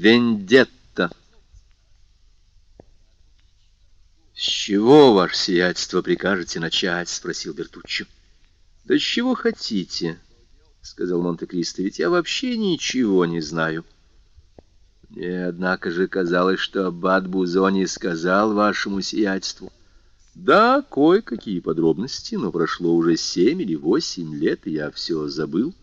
Вендетта. «С чего, ваше сиятельство, прикажете начать?» — спросил Бертуччо. «Да с чего хотите?» — сказал Монте-Кристо. «Ведь я вообще ничего не знаю». Мне, однако же, казалось, что аббат Бузони сказал вашему сиятельству. Да, кое-какие подробности, но прошло уже семь или восемь лет, и я все забыл.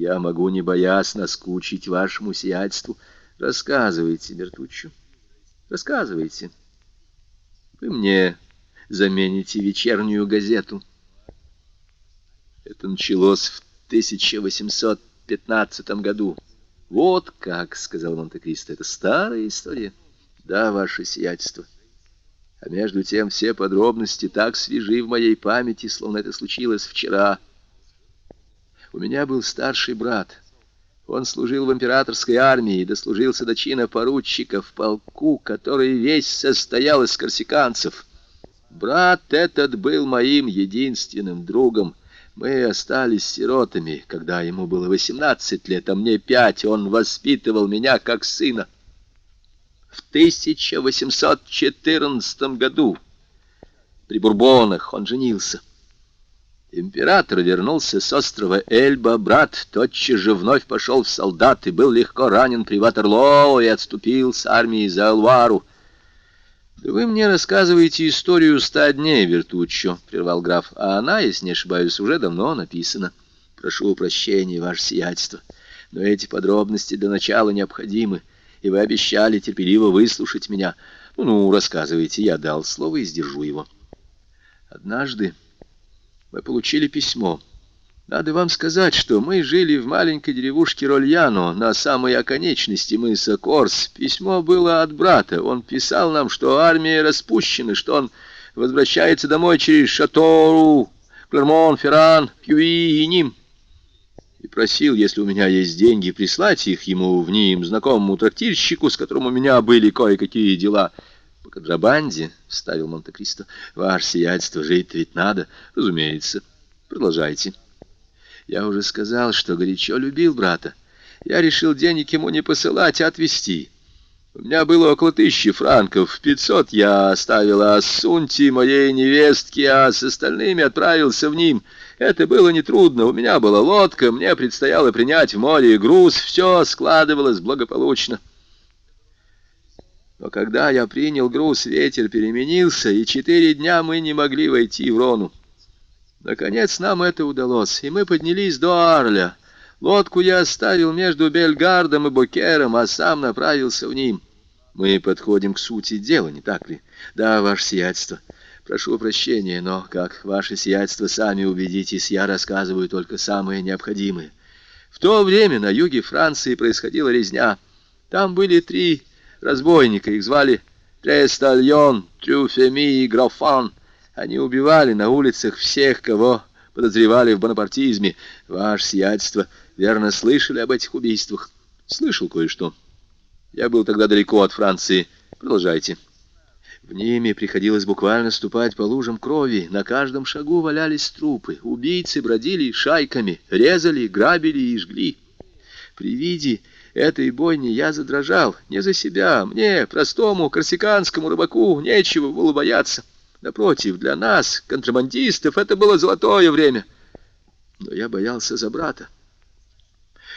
Я могу, не боясь, наскучить вашему сиятельству. Рассказывайте, Бертуччо, рассказывайте. Вы мне замените вечернюю газету. Это началось в 1815 году. «Вот как», — сказал Монте-Кристо, — «это старая история». «Да, ваше сиятельство». А между тем все подробности так свежи в моей памяти, словно это случилось вчера. У меня был старший брат. Он служил в императорской армии и дослужился до чина поручика в полку, который весь состоял из корсиканцев. Брат этот был моим единственным другом, мы остались сиротами, когда ему было восемнадцать лет, а мне пять. Он воспитывал меня как сына. В 1814 году при Бурбонах он женился. Император вернулся с острова Эльба, брат тотчас же вновь пошел в солдаты, был легко ранен при Ватерлоо и отступил с армией за Алвару. «Да вы мне рассказываете историю ста дней, Вертуччо», — прервал граф, «а она, если не ошибаюсь, уже давно написана. Прошу прощения, ваше сиятельство, но эти подробности для начала необходимы, и вы обещали терпеливо выслушать меня. Ну-ну, рассказывайте, я дал слово и сдержу его». «Однажды мы получили письмо». Надо вам сказать, что мы жили в маленькой деревушке Рольяно на самой оконечности мыса Корс. Письмо было от брата. Он писал нам, что армия распущена, что он возвращается домой через Шатору, Клермон, Ферран, Пьюи и Ним. И просил, если у меня есть деньги, прислать их ему в Ним, знакомому трактирщику, с которым у меня были кое-какие дела. По контрабанде, — вставил Монте-Кристо, — ваше сиятельство, жить ведь надо. Разумеется. Продолжайте. Я уже сказал, что горячо любил брата. Я решил денег ему не посылать, а отвезти. У меня было около тысячи франков, пятьсот я оставил Ассунти, моей невестке, а с остальными отправился в ним. Это было нетрудно, у меня была лодка, мне предстояло принять в море груз, все складывалось благополучно. Но когда я принял груз, ветер переменился, и четыре дня мы не могли войти в Рону. Наконец нам это удалось, и мы поднялись до Арля. Лодку я оставил между Бельгардом и Бокером, а сам направился в ним. Мы подходим к сути дела, не так ли? Да, ваше сиятельство. Прошу прощения, но, как ваше сиятельство, сами убедитесь, я рассказываю только самое необходимое. В то время на юге Франции происходила резня. Там были три разбойника, их звали Трестальон, Трюфеми и Грофан. Они убивали на улицах всех, кого подозревали в бонапартизме. Ваше сиятельство, верно, слышали об этих убийствах? Слышал кое-что. Я был тогда далеко от Франции. Продолжайте. В ними приходилось буквально ступать по лужам крови. На каждом шагу валялись трупы. Убийцы бродили шайками, резали, грабили и жгли. При виде этой бойни я задрожал. Не за себя. Мне, простому корсиканскому рыбаку, нечего было бояться. Напротив, для нас, контрабандистов, это было золотое время. Но я боялся за брата.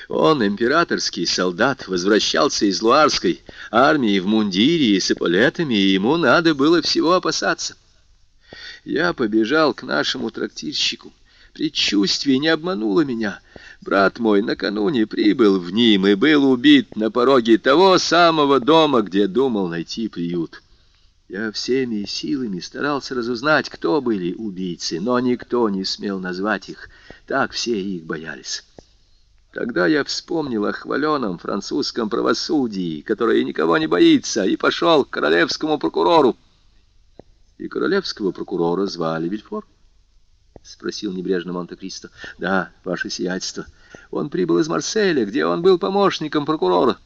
Он, императорский солдат, возвращался из Луарской армии в мундире и с эполетами, и ему надо было всего опасаться. Я побежал к нашему трактирщику. Предчувствие не обмануло меня. Брат мой накануне прибыл в ним и был убит на пороге того самого дома, где думал найти приют. Я всеми силами старался разузнать, кто были убийцы, но никто не смел назвать их. Так все их боялись. Тогда я вспомнил о хваленом французском правосудии, которое никого не боится, и пошел к королевскому прокурору. И королевского прокурора звали Вильфор? — спросил небрежно Монте-Кристо. — Да, ваше сиятельство. Он прибыл из Марселя, где он был помощником прокурора.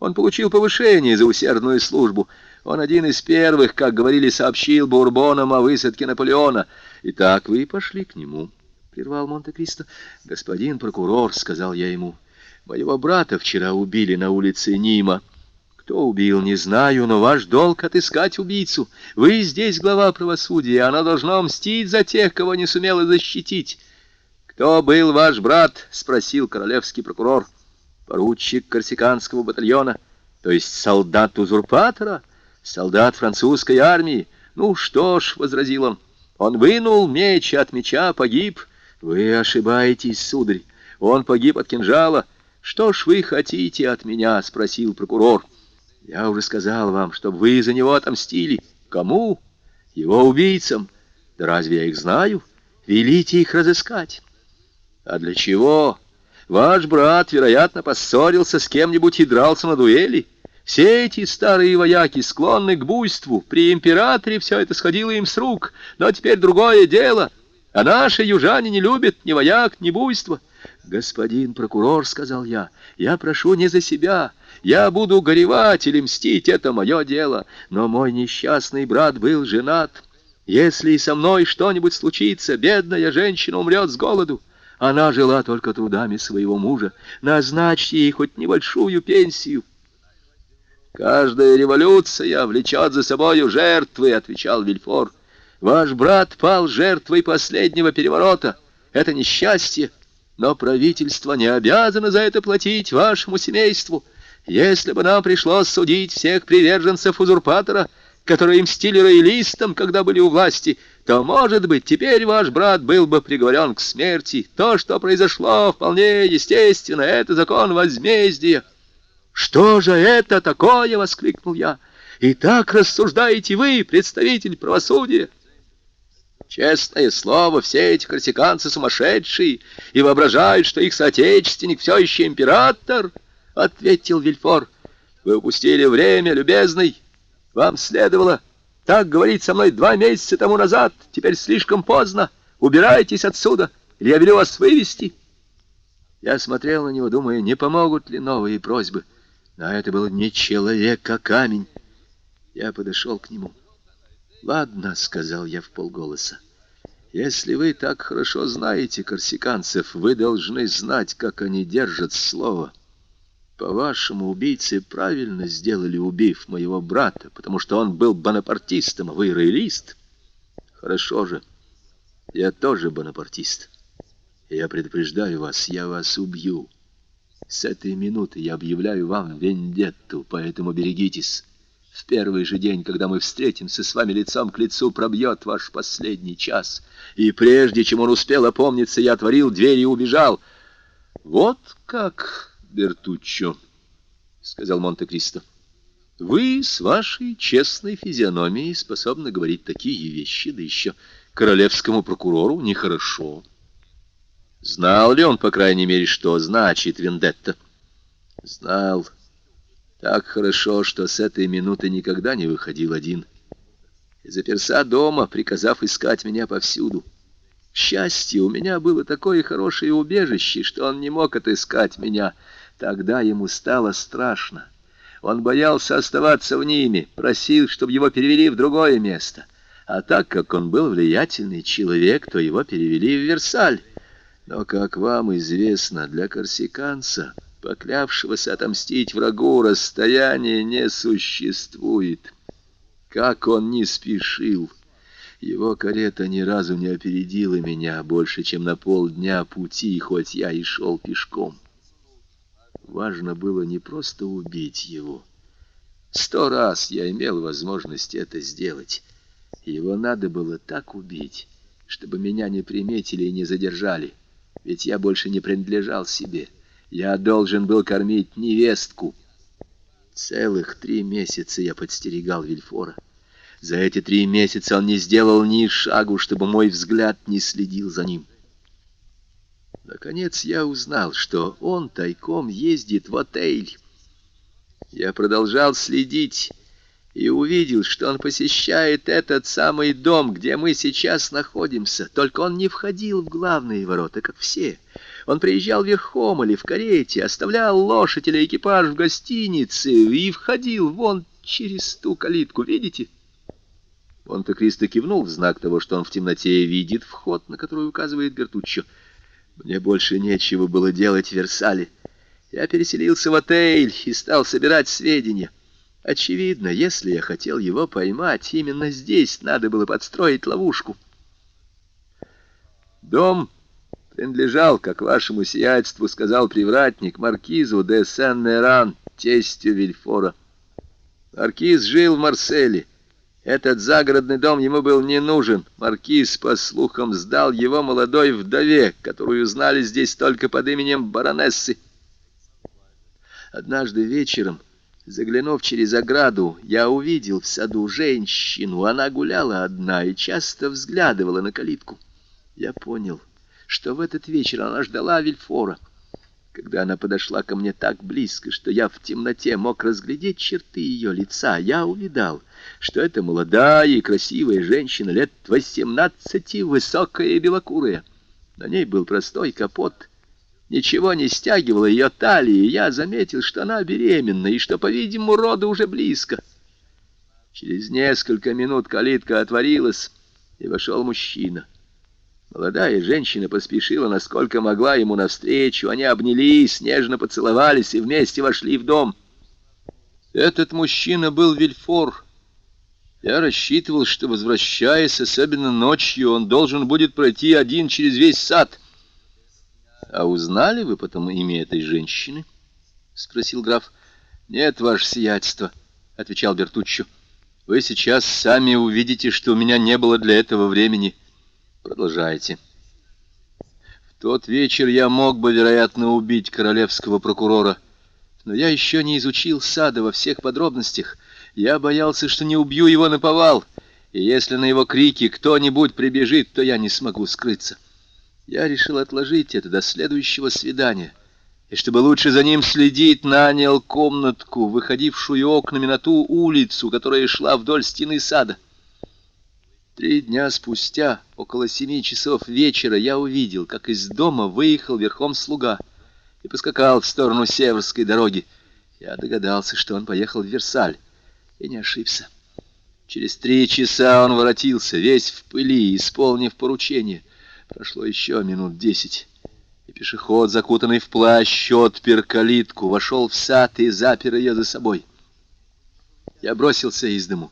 Он получил повышение за усердную службу — он один из первых, как говорили, сообщил Бурбонам о высадке Наполеона. Итак, вы пошли к нему, — прервал Монте-Кристо. Господин прокурор, — сказал я ему, — Моего брата вчера убили на улице Нима. Кто убил, не знаю, но ваш долг — отыскать убийцу. Вы здесь глава правосудия, она должна мстить за тех, кого не сумела защитить. «Кто был ваш брат?» — спросил королевский прокурор. «Поручик корсиканского батальона, то есть солдат узурпатора, солдат французской армии. Ну что ж», — возразил он, — «он вынул меч от меча, погиб». «Вы ошибаетесь, сударь, он погиб от кинжала». «Что ж вы хотите от меня?» — спросил прокурор. Я уже сказал вам, чтобы вы за него отомстили. Кому? Его убийцам. Да разве я их знаю? Велите их разыскать. А для чего? Ваш брат, вероятно, поссорился с кем-нибудь и дрался на дуэли. Все эти старые вояки склонны к буйству. При императоре все это сходило им с рук. Но теперь другое дело. А наши южане не любят ни вояк, ни буйства. «Господин прокурор», — сказал я, — «я прошу не за себя, я буду горевать или мстить, это мое дело. Но мой несчастный брат был женат. Если и со мной что-нибудь случится, бедная женщина умрет с голоду. Она жила только трудами своего мужа. Назначьте ей хоть небольшую пенсию. «Каждая революция влечет за собою жертвы», — отвечал Вильфор. «Ваш брат пал жертвой последнего переворота. Это несчастье, но правительство не обязано за это платить вашему семейству». Если бы нам пришлось судить всех приверженцев узурпатора, которые мстили роялистам, когда были у власти, то, может быть, теперь ваш брат был бы приговорен к смерти. То, что произошло, вполне естественно, это закон возмездия. «Что же это такое?» — воскликнул я. «И так рассуждаете вы, представитель правосудия?» Честное слово, все эти корсиканцы сумасшедшие и воображают, что их соотечественник все еще император — ответил Вильфор. Вы упустили время, любезный. Вам следовало так говорить со мной два месяца тому назад. Теперь слишком поздно. Убирайтесь отсюда, или я велю вас вывести. Я смотрел на него, думая, не помогут ли новые просьбы. Но это был не человек, а камень. Я подошел к нему. «Ладно», — сказал я в полголоса. «Если вы так хорошо знаете корсиканцев, вы должны знать, как они держат слово». По-вашему, убийцы правильно сделали, убив моего брата, потому что он был бонапартистом, а вы роялист? Хорошо же. Я тоже бонапартист. я предупреждаю вас, я вас убью. С этой минуты я объявляю вам вендетту, поэтому берегитесь. В первый же день, когда мы встретимся с вами лицом к лицу, пробьет ваш последний час. И прежде чем он успел опомниться, я отворил дверь и убежал. Вот как... Бертуччо, — сказал Монте-Кристо. — Вы с вашей честной физиономией способны говорить такие вещи, да еще королевскому прокурору нехорошо. Знал ли он, по крайней мере, что значит вендетта? Знал. Так хорошо, что с этой минуты никогда не выходил один. И заперся дома, приказав искать меня повсюду. К счастью, у меня было такое хорошее убежище, что он не мог отыскать меня — Тогда ему стало страшно. Он боялся оставаться в Ниме, просил, чтобы его перевели в другое место. А так как он был влиятельный человек, то его перевели в Версаль. Но, как вам известно, для корсиканца, поклявшегося отомстить врагу, расстояние не существует. Как он не спешил! Его карета ни разу не опередила меня больше, чем на полдня пути, хоть я и шел пешком. Важно было не просто убить его. Сто раз я имел возможность это сделать. Его надо было так убить, чтобы меня не приметили и не задержали. Ведь я больше не принадлежал себе. Я должен был кормить невестку. Целых три месяца я подстерегал Вильфора. За эти три месяца он не сделал ни шагу, чтобы мой взгляд не следил за ним. Наконец я узнал, что он тайком ездит в отель. Я продолжал следить и увидел, что он посещает этот самый дом, где мы сейчас находимся. Только он не входил в главные ворота, как все. Он приезжал верхом или в карете, оставлял лошадь или экипаж в гостинице и входил вон через ту калитку, видите? Монте-Кристо кивнул в знак того, что он в темноте видит вход, на который указывает Бертуччо. Мне больше нечего было делать в Версале. Я переселился в отель и стал собирать сведения. Очевидно, если я хотел его поймать, именно здесь надо было подстроить ловушку. Дом принадлежал, как вашему сиятельству сказал привратник, маркизу де Сен-Меран, тестю Вильфора. Маркиз жил в Марселе. Этот загородный дом ему был не нужен. Маркиз, по слухам, сдал его молодой вдове, которую знали здесь только под именем баронессы. Однажды вечером, заглянув через ограду, я увидел в саду женщину. Она гуляла одна и часто взглядывала на калитку. Я понял, что в этот вечер она ждала Вильфора. Когда она подошла ко мне так близко, что я в темноте мог разглядеть черты ее лица, я увидал, что это молодая и красивая женщина лет восемнадцати, высокая и белокурая. На ней был простой капот. Ничего не стягивало ее талии, и я заметил, что она беременна, и что, по-видимому, рода уже близко. Через несколько минут калитка отворилась, и вошел мужчина. Молодая женщина поспешила, насколько могла ему навстречу. Они обнялись, нежно поцеловались и вместе вошли в дом. Этот мужчина был Вильфор. Я рассчитывал, что, возвращаясь, особенно ночью, он должен будет пройти один через весь сад. — А узнали вы потом имя этой женщины? — спросил граф. — Нет, ваше сиятельство, — отвечал Бертуччо. — Вы сейчас сами увидите, что у меня не было для этого времени. — Продолжайте. В тот вечер я мог бы, вероятно, убить королевского прокурора, но я еще не изучил сада во всех подробностях. Я боялся, что не убью его на повал, и если на его крики кто-нибудь прибежит, то я не смогу скрыться. Я решил отложить это до следующего свидания, и чтобы лучше за ним следить, нанял комнатку, выходившую окнами на ту улицу, которая шла вдоль стены сада. Три дня спустя, около семи часов вечера, я увидел, как из дома выехал верхом слуга и поскакал в сторону Северской дороги. Я догадался, что он поехал в Версаль, и не ошибся. Через три часа он воротился, весь в пыли, исполнив поручение. Прошло еще минут десять, и пешеход, закутанный в плащ, отпер калитку, вошел в сад и запер ее за собой. Я бросился из дому.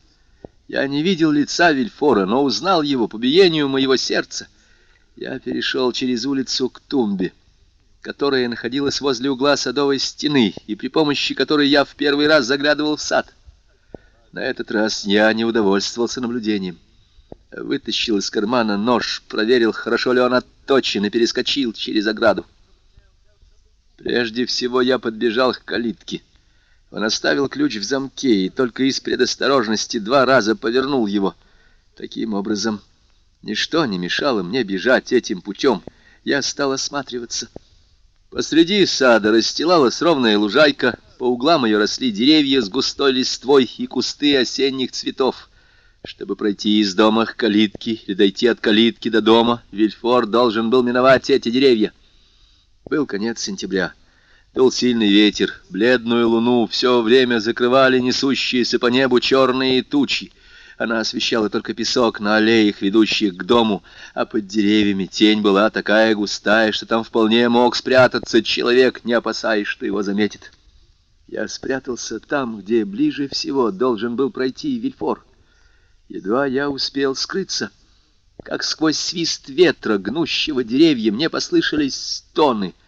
Я не видел лица Вильфора, но узнал его по биению моего сердца. Я перешел через улицу к тумбе, которая находилась возле угла садовой стены, и при помощи которой я в первый раз заглядывал в сад. На этот раз я не удовольствовался наблюдением. Вытащил из кармана нож, проверил, хорошо ли он отточен, и перескочил через ограду. Прежде всего я подбежал к калитке. Он оставил ключ в замке и только из предосторожности два раза повернул его. Таким образом, ничто не мешало мне бежать этим путем. Я стал осматриваться. Посреди сада расстилалась ровная лужайка, по углам ее росли деревья с густой листвой и кусты осенних цветов. Чтобы пройти из дома к калитке или дойти от калитки до дома, Вильфор должен был миновать эти деревья. Был конец сентября. Дул сильный ветер, бледную луну все время закрывали несущиеся по небу черные тучи. Она освещала только песок на аллеях, ведущих к дому, а под деревьями тень была такая густая, что там вполне мог спрятаться человек, не опасаясь, что его заметит. Я спрятался там, где ближе всего должен был пройти Вильфор. Едва я успел скрыться, как сквозь свист ветра, гнущего деревья, мне послышались стоны —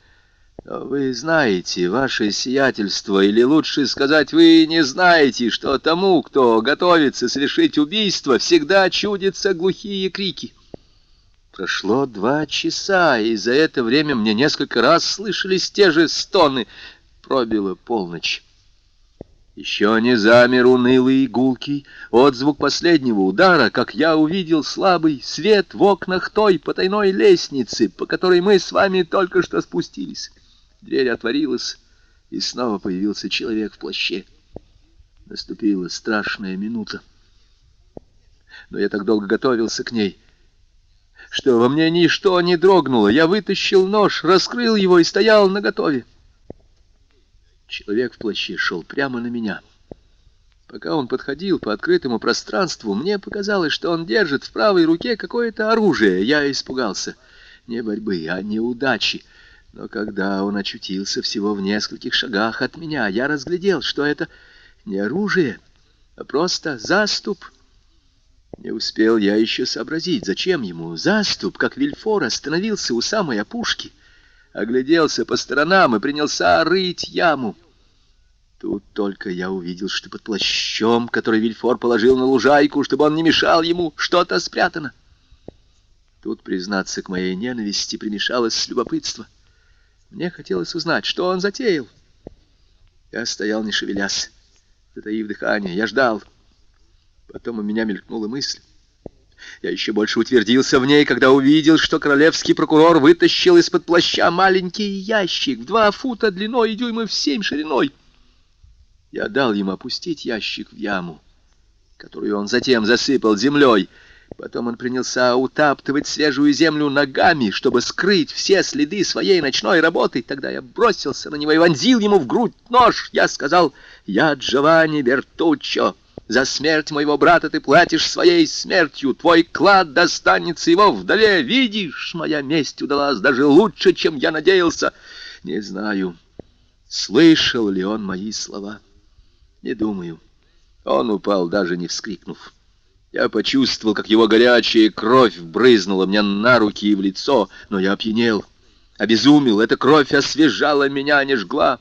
вы знаете, ваше сиятельство, или лучше сказать, вы не знаете, что тому, кто готовится совершить убийство, всегда чудятся глухие крики. Прошло два часа, и за это время мне несколько раз слышались те же стоны. Пробила полночь. Еще не замер унылый и гулкий отзвук последнего удара, как я увидел слабый свет в окнах той потайной лестницы, по которой мы с вами только что спустились. Дверь отворилась, и снова появился человек в плаще. Наступила страшная минута. Но я так долго готовился к ней, что во мне ничто не дрогнуло. Я вытащил нож, раскрыл его и стоял наготове. Человек в плаще шел прямо на меня. Пока он подходил по открытому пространству, мне показалось, что он держит в правой руке какое-то оружие. Я испугался. Не борьбы, а неудачи. Но когда он очутился всего в нескольких шагах от меня, я разглядел, что это не оружие, а просто заступ. Не успел я еще сообразить, зачем ему заступ, как Вильфор остановился у самой опушки, огляделся по сторонам и принялся рыть яму. Тут только я увидел, что под плащом, который Вильфор положил на лужайку, чтобы он не мешал ему, что-то спрятано. Тут, признаться, к моей ненависти примешалось любопытство. Мне хотелось узнать, что он затеял. Я стоял, не шевелясь, затаив дыхание. Я ждал. Потом у меня мелькнула мысль. Я еще больше утвердился в ней, когда увидел, что королевский прокурор вытащил из-под плаща маленький ящик в два фута длиной и дюймы в семь шириной. Я дал ему опустить ящик в яму, которую он затем засыпал землей. Потом он принялся утаптывать свежую землю ногами, чтобы скрыть все следы своей ночной работы. Тогда я бросился на него и вонзил ему в грудь нож. Я сказал, «Я Джованни Бертуччо». За смерть моего брата ты платишь своей смертью. Твой клад достанется его вдове. Видишь, моя месть удалась даже лучше, чем я надеялся. Не знаю, слышал ли он мои слова. Не думаю. Он упал, даже не вскрикнув. Я почувствовал, как его горячая кровь брызнула мне на руки и в лицо, но я опьянел, обезумел. Эта кровь освежала меня, а не жгла.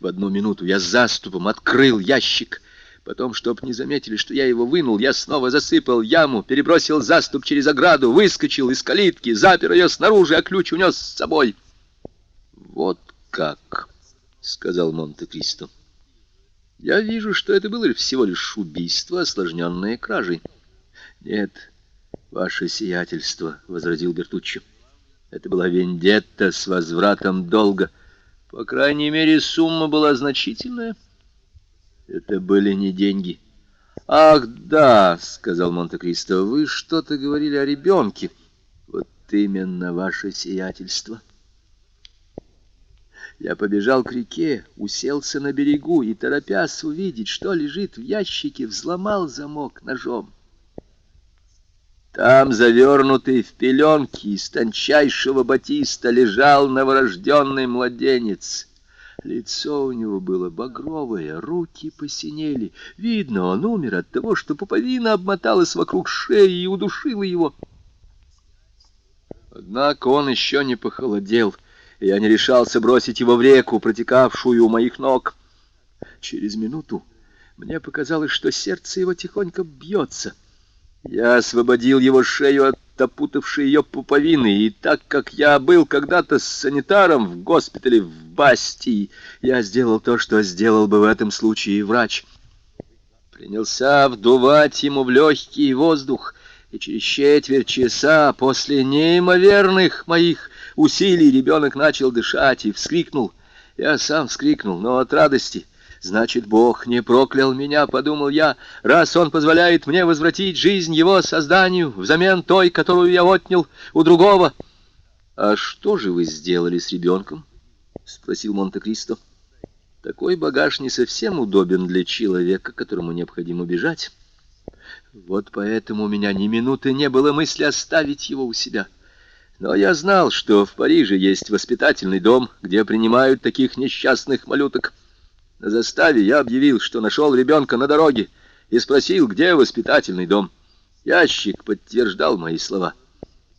В одну минуту я заступом открыл ящик. Потом, чтоб не заметили, что я его вынул, я снова засыпал яму, перебросил заступ через ограду, выскочил из калитки, запер ее снаружи, а ключ унес с собой. «Вот как!» — сказал Монте-Кристо. Я вижу, что это было всего лишь убийство, осложненное кражей. Нет, ваше сиятельство, — возразил Бертуччо. Это была вендетта с возвратом долга. По крайней мере, сумма была значительная. Это были не деньги. Ах, да, — сказал Монте-Кристо, — вы что-то говорили о ребенке. Вот именно ваше сиятельство. Я побежал к реке, уселся на берегу и, торопясь увидеть, что лежит в ящике, взломал замок ножом. Там, завернутый в пеленки из тончайшего батиста, лежал новорожденный младенец. Лицо у него было багровое, руки посинели. Видно, он умер от того, что пуповина обмоталась вокруг шеи и удушила его. Однако он еще не похолодел — я не решался бросить его в реку, протекавшую у моих ног. Через минуту мне показалось, что сердце его тихонько бьется. Я освободил его шею от опутавшей ее пуповины, и так как я был когда-то с санитаром в госпитале в Бастии, я сделал то, что сделал бы в этом случае врач. Принялся вдувать ему в легкий воздух, и через четверть часа после неимоверных моих усилий ребенок начал дышать и вскрикнул. Я сам вскрикнул, но от радости. Значит, Бог не проклял меня, подумал я, раз Он позволяет мне возвратить жизнь Его созданию взамен той, которую я отнял у другого. — А что же вы сделали с ребенком? — спросил Монте-Кристо. Такой багаж не совсем удобен для человека, которому необходимо бежать. Вот поэтому у меня ни минуты не было мысли оставить его у себя. — но я знал, что в Париже есть воспитательный дом, где принимают таких несчастных малюток. На заставе я объявил, что нашел ребенка на дороге, и спросил, где воспитательный дом. Ящик подтверждал мои слова.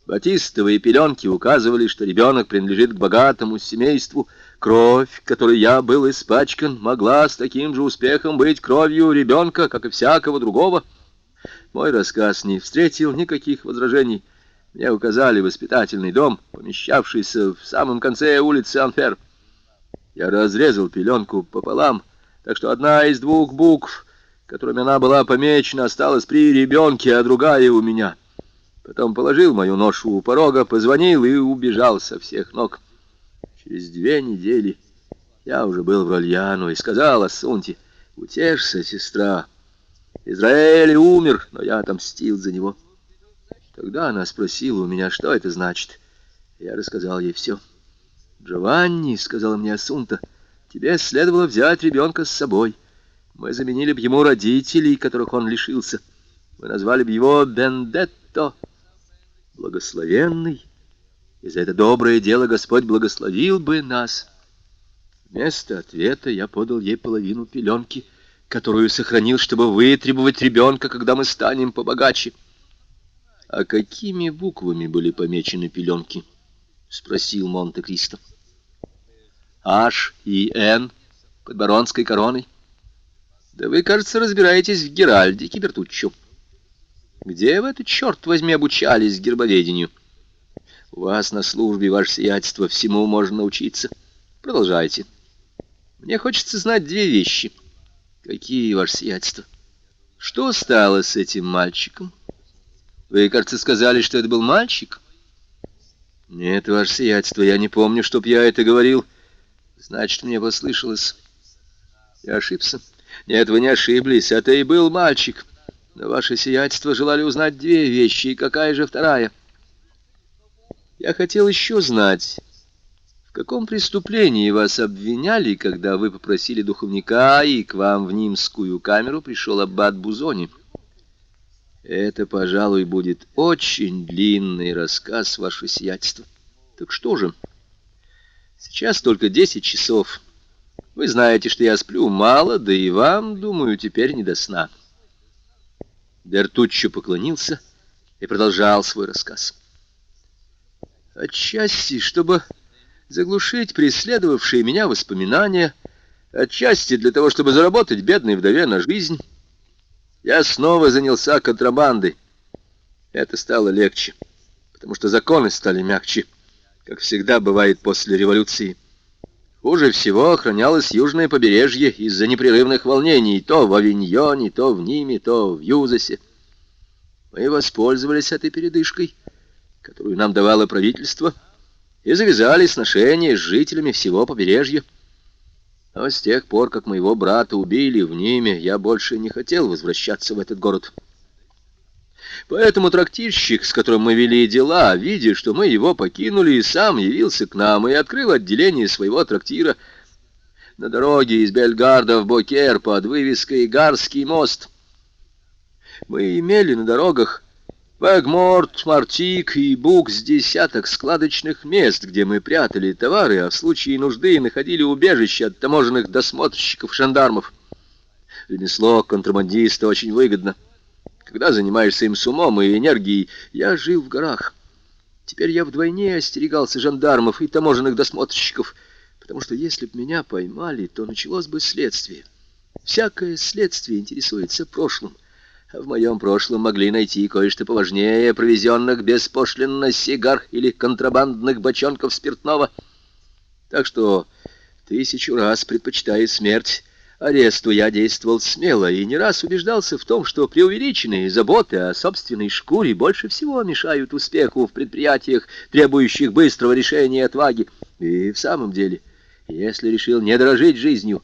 Батистовые пеленки указывали, что ребенок принадлежит к богатому семейству. Кровь, которой я был испачкан, могла с таким же успехом быть кровью ребенка, как и всякого другого. Мой рассказ не встретил никаких возражений. Мне указали воспитательный дом, помещавшийся в самом конце улицы Анфер. Я разрезал пеленку пополам, так что одна из двух букв, которыми она была помечена, осталась при ребенке, а другая у меня. Потом положил мою ношу у порога, позвонил и убежал со всех ног. Через две недели я уже был в Рольяну и сказал Ассунте, «Утешься, сестра, Израиль умер, но я отомстил за него». Тогда она спросила у меня, что это значит. Я рассказал ей все. «Джованни», — сказала мне Асунта, — «тебе следовало взять ребенка с собой. Мы заменили бы ему родителей, которых он лишился. Мы назвали бы его Бендетто, благословенный. и за это доброе дело Господь благословил бы нас. Вместо ответа я подал ей половину пеленки, которую сохранил, чтобы вытребовать ребенка, когда мы станем побогаче. — А какими буквами были помечены пеленки? — спросил Монте-Кристо. — H и N под баронской короной. Да вы, кажется, разбираетесь в Геральдике, Бертуччо. Где вы это, черт возьми, обучались гербоведению? У вас на службе, ваше сиятельство, всему можно научиться. Продолжайте. Мне хочется знать две вещи. Какие, ваше сиятельство? Что стало с этим мальчиком? Вы, кажется, сказали, что это был мальчик? Нет, ваше сиятельство, я не помню, чтоб я это говорил. Значит, мне послышалось. Я ошибся. Нет, вы не ошиблись, это и был мальчик. Но ваше сиятельство желали узнать две вещи, и какая же вторая? Я хотел еще знать, в каком преступлении вас обвиняли, когда вы попросили духовника, и к вам в Нимскую камеру пришел аббат Бузони? Это, пожалуй, будет очень длинный рассказ, ваше сиятельство. Так что же? Сейчас только десять часов. Вы знаете, что я сплю мало, да и вам, думаю, теперь не до сна. Бертуччо поклонился и продолжал свой рассказ. Отчасти, чтобы заглушить преследовавшие меня воспоминания, отчасти для того, чтобы заработать бедной вдове на жизнь. Я снова занялся контрабандой. Это стало легче, потому что законы стали мягче, как всегда бывает после революции. Хуже всего охранялось южное побережье из-за непрерывных волнений то в Авиньоне, то в Ниме, то в Юзасе. Мы воспользовались этой передышкой, которую нам давало правительство, — и завязали сношения с жителями всего побережья. Но с тех пор, как моего брата убили в Ниме, я больше не хотел возвращаться в этот город. Поэтому трактирщик, с которым мы вели дела, видя, что мы его покинули, сам явился к нам и открыл отделение своего трактира на дороге из Бельгарда в Бокер под вывеской «Гарский мост». Мы имели на дорогах Вэгморт, Мартик и Бук с десяток складочных мест, где мы прятали товары, а в случае нужды находили убежище от таможенных досмотрщиков-жандармов. Ремесло контрабандиста очень выгодно. Когда занимаешься им с умом и энергией, я жил в горах. Теперь я вдвойне остерегался жандармов и таможенных досмотрщиков, потому что если б меня поймали, то началось бы следствие. Всякое следствие интересуется прошлым. В моем прошлом могли найти кое-что поважнее провезенных беспошлинно сигар или контрабандных бочонков спиртного. Так что тысячу раз предпочитая смерть, аресту я действовал смело и не раз убеждался в том, что преувеличенные заботы о собственной шкуре больше всего мешают успеху в предприятиях, требующих быстрого решения и отваги. И в самом деле, если решил не дорожить жизнью,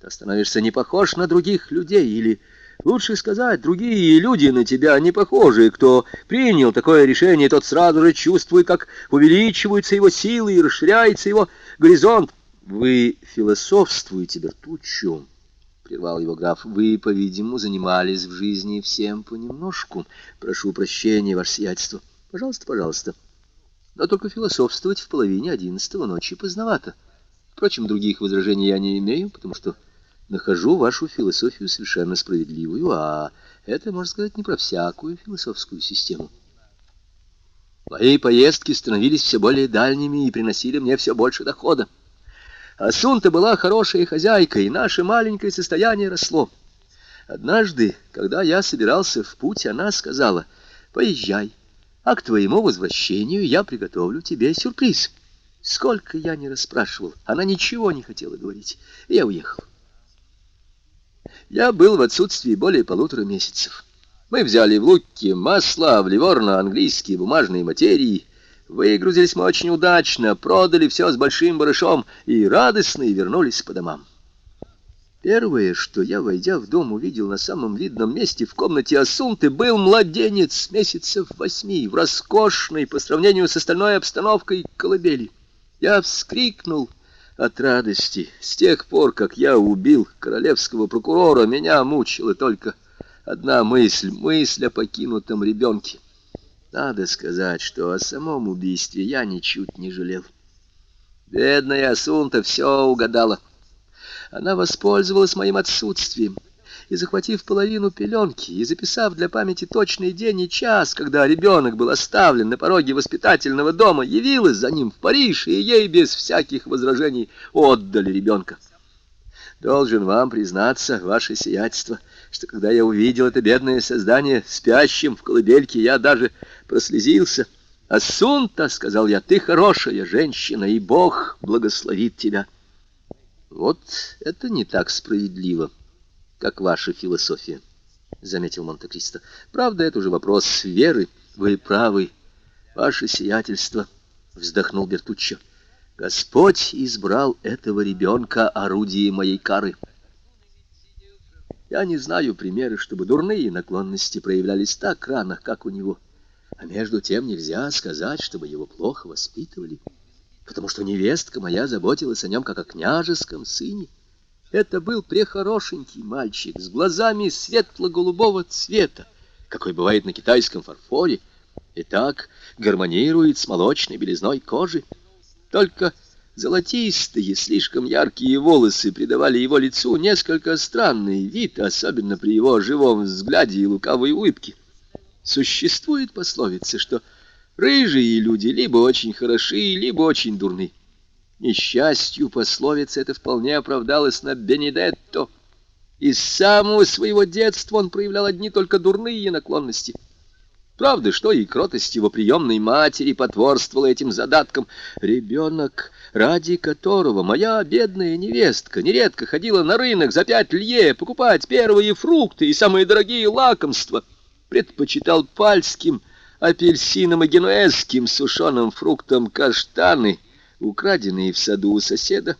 то становишься не похож на других людей или Лучше сказать, другие люди на тебя не похожи. Кто принял такое решение, тот сразу же чувствует, как увеличиваются его силы и расширяется его горизонт. Вы философствуете, Бертуччо, — прервал его граф. Вы, по-видимому, занимались в жизни всем понемножку. Прошу прощения, ваше сиятельство. Пожалуйста, пожалуйста. Но только философствовать в половине одиннадцатого ночи поздновато. Впрочем, других возражений я не имею, потому что нахожу вашу философию совершенно справедливую, а это, можно сказать, не про всякую философскую систему. Мои поездки становились все более дальними и приносили мне все больше дохода. Асунта была хорошая хозяйка, и наше маленькое состояние росло. Однажды, когда я собирался в путь, она сказала, «Поезжай, а к твоему возвращению я приготовлю тебе сюрприз». Сколько я не расспрашивал, она ничего не хотела говорить. Я уехал. Я был в отсутствии более полутора месяцев. Мы взяли в Луки масло, в Ливорно английские бумажные материи. Выгрузились мы очень удачно, продали все с большим барышом и радостно вернулись по домам. Первое, что я, войдя в дом, увидел на самом видном месте в комнате Асунты, был младенец месяцев восьми в роскошной, по сравнению с остальной обстановкой, колыбели. Я вскрикнул от радости. С тех пор, как я убил королевского прокурора, меня мучила только одна мысль — мысль о покинутом ребенке. Надо сказать, что о самом убийстве я ничуть не жалел. Бедная Асунта все угадала. Она воспользовалась моим отсутствием и, захватив половину пеленки и записав для памяти точный день и час, когда ребенок был оставлен на пороге воспитательного дома, явилась за ним в Париж, и ей без всяких возражений отдали ребенка. Должен вам признаться, ваше сиятельство, что когда я увидел это бедное создание спящим в колыбельке, я даже прослезился. «Асунта», — сказал я, — «ты хорошая женщина, и Бог благословит тебя». Вот это не так справедливо, как ваша философия, — заметил Монте-Кристо. Правда, это уже вопрос веры. Вы правы, ваше сиятельство, — вздохнул Бертуччо. Господь избрал этого ребенка орудием моей кары. Я не знаю примеры, чтобы дурные наклонности проявлялись так рано, как у него. А между тем нельзя сказать, чтобы его плохо воспитывали, потому что невестка моя заботилась о нем, как о княжеском сыне. Это был прехорошенький мальчик с глазами светло-голубого цвета, какой бывает на китайском фарфоре, и так гармонирует с молочной белизной кожи. Только золотистые, слишком яркие волосы придавали его лицу несколько странный вид, особенно при его живом взгляде и лукавой улыбке. Существует пословица, что рыжие люди либо очень хороши, либо очень дурны. Несчастью пословица это вполне оправдалась на Бенедетто. Из самого своего детства он проявлял одни только дурные наклонности — Правда, что и кротость его приемной матери потворствовала этим задаткам. Ребенок, ради которого моя бедная невестка нередко ходила на рынок за пять лье покупать первые фрукты и самые дорогие лакомства, предпочитал пальским, апельсином и генуэзским сушеным фруктам каштаны, украденные в саду у соседа,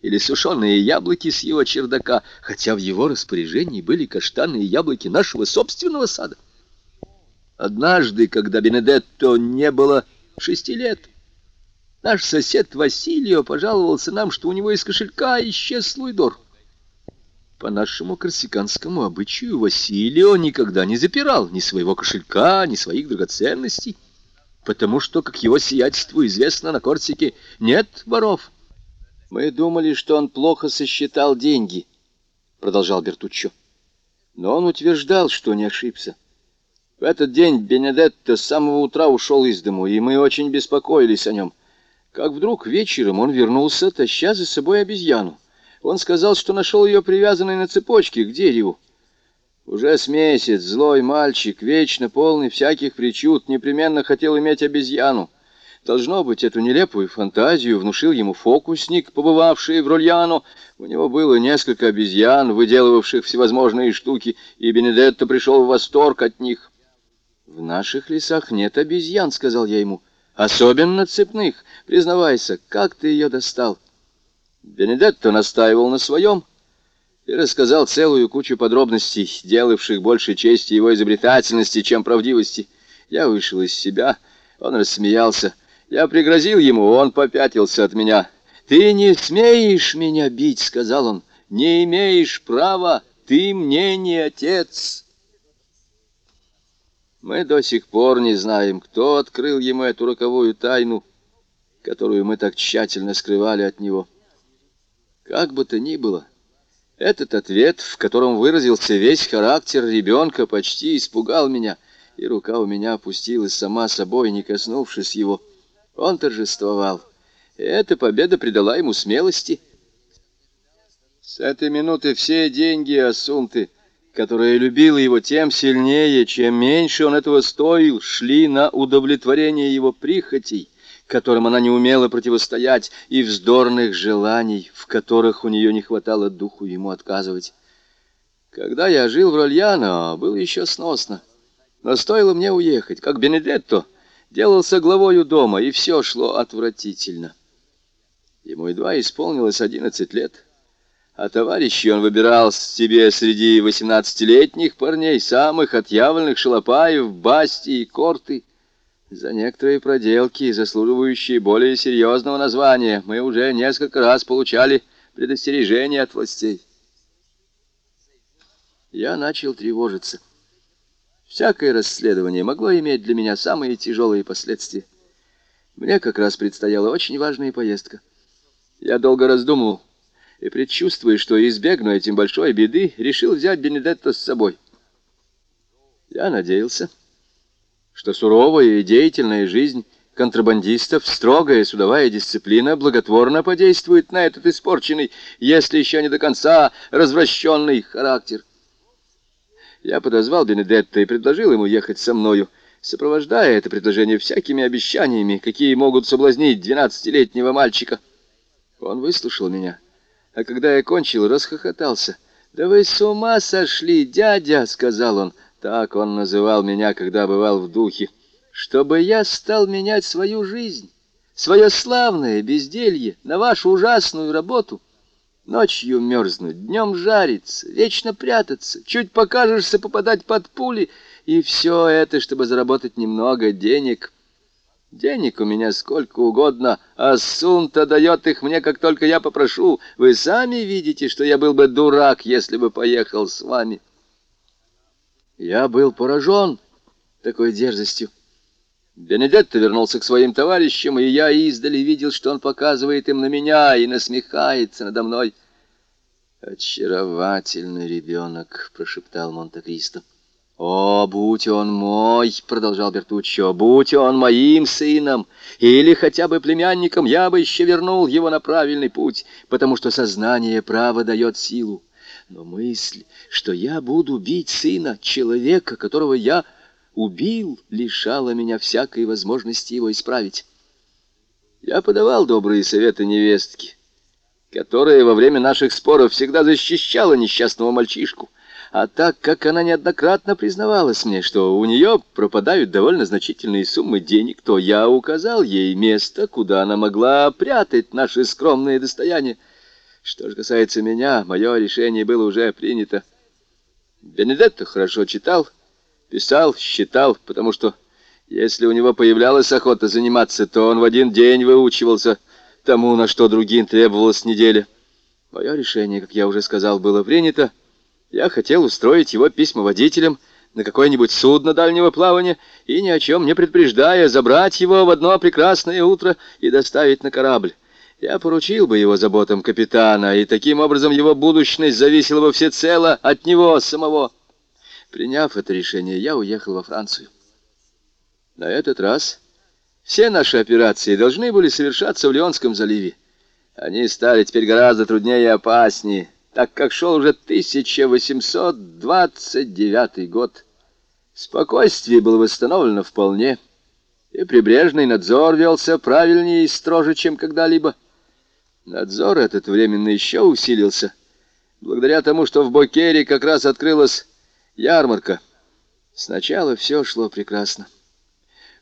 или сушеные яблоки с его чердака, хотя в его распоряжении были каштаны и яблоки нашего собственного сада. Однажды, когда Бенедетто не было шести лет, наш сосед Василио пожаловался нам, что у него из кошелька исчез Луидор. По нашему корсиканскому обычаю Василио никогда не запирал ни своего кошелька, ни своих драгоценностей, потому что, как его сиятельству известно, на Корсике нет воров. Мы думали, что он плохо сосчитал деньги, продолжал Бертуччо. Но он утверждал, что не ошибся. В этот день Бенедетто с самого утра ушел из дому, и мы очень беспокоились о нем. Как вдруг вечером он вернулся, таща за собой обезьяну. Он сказал, что нашел ее привязанной на цепочке к дереву. Уже с месяц злой мальчик, вечно полный всяких причуд, непременно хотел иметь обезьяну. Должно быть, эту нелепую фантазию внушил ему фокусник, побывавший в Рольяно. У него было несколько обезьян, выделывавших всевозможные штуки, и Бенедетто пришел в восторг от них. «В наших лесах нет обезьян», — сказал я ему. «Особенно цепных. Признавайся, как ты ее достал?» Бенедетто настаивал на своем и рассказал целую кучу подробностей, делавших больше чести его изобретательности, чем правдивости. Я вышел из себя, он рассмеялся. Я пригрозил ему, он попятился от меня. «Ты не смеешь меня бить», — сказал он. «Не имеешь права, ты мне не отец». Мы до сих пор не знаем, кто открыл ему эту роковую тайну, которую мы так тщательно скрывали от него. Как бы то ни было, этот ответ, в котором выразился весь характер ребенка, почти испугал меня, и рука у меня опустилась сама собой, не коснувшись его. Он торжествовал, и эта победа придала ему смелости. С этой минуты все деньги Асунты — которая любила его тем сильнее, чем меньше он этого стоил, шли на удовлетворение его прихотей, которым она не умела противостоять, и вздорных желаний, в которых у нее не хватало духу ему отказывать. Когда я жил в Рольяно, было еще сносно. Но стоило мне уехать, как Бенедетто делался главою дома, и все шло отвратительно. Ему едва исполнилось одиннадцать лет. А товарищи он выбирал себе среди восемнадцатилетних парней, самых отъявленных шалопаев, басти и корты. За некоторые проделки, заслуживающие более серьезного названия, мы уже несколько раз получали предостережение от властей. Я начал тревожиться. Всякое расследование могло иметь для меня самые тяжелые последствия. Мне как раз предстояла очень важная поездка. Я долго раздумывал и, предчувствуя, что избегну этим большой беды, решил взять Бенедетто с собой. Я надеялся, что суровая и деятельная жизнь контрабандистов, строгая судовая дисциплина благотворно подействует на этот испорченный, если еще не до конца развращенный характер. Я подозвал Бенедетто и предложил ему ехать со мною, сопровождая это предложение всякими обещаниями, какие могут соблазнить двенадцатилетнего мальчика. Он выслушал меня, а когда я кончил, расхохотался. «Да вы с ума сошли, дядя!» — сказал он. Так он называл меня, когда бывал в духе. «Чтобы я стал менять свою жизнь, свое славное безделье на вашу ужасную работу». Ночью мерзнуть, днем жариться, вечно прятаться, чуть покажешься попадать под пули, и все это, чтобы заработать немного денег. Денег у меня сколько угодно, а Сунта дает их мне, как только я попрошу. Вы сами видите, что я был бы дурак, если бы поехал с вами. Я был поражен такой дерзостью. Бенедетто вернулся к своим товарищам, и я издали видел, что он показывает им на меня и насмехается надо мной. «Очаровательный ребенок», — прошептал Монте-Кристо. «О, будь он мой!» — продолжал Бертуччо. «Будь он моим сыном или хотя бы племянником, я бы еще вернул его на правильный путь, потому что сознание права дает силу. Но мысль, что я буду бить сына, человека, которого я убил, лишала меня всякой возможности его исправить. Я подавал добрые советы невестке, которая во время наших споров всегда защищала несчастного мальчишку. А так как она неоднократно признавалась мне, что у нее пропадают довольно значительные суммы денег, то я указал ей место, куда она могла прятать наши скромные достояния. Что же касается меня, мое решение было уже принято. Бенедетто хорошо читал, Писал, считал, потому что если у него появлялась охота заниматься, то он в один день выучивался тому, на что другим требовалась неделя. Мое решение, как я уже сказал, было принято. Я хотел устроить его письмоводителем на какое-нибудь судно дальнего плавания и ни о чем не предупреждая забрать его в одно прекрасное утро и доставить на корабль. Я поручил бы его заботам капитана, и таким образом его будущность зависела бы всецело от него самого. Приняв это решение, я уехал во Францию. На этот раз все наши операции должны были совершаться в Лионском заливе. Они стали теперь гораздо труднее и опаснее, так как шел уже 1829 год. Спокойствие было восстановлено вполне, и прибрежный надзор велся правильнее и строже, чем когда-либо. Надзор этот временно еще усилился, благодаря тому, что в Бокере как раз открылась Ярмарка. Сначала все шло прекрасно.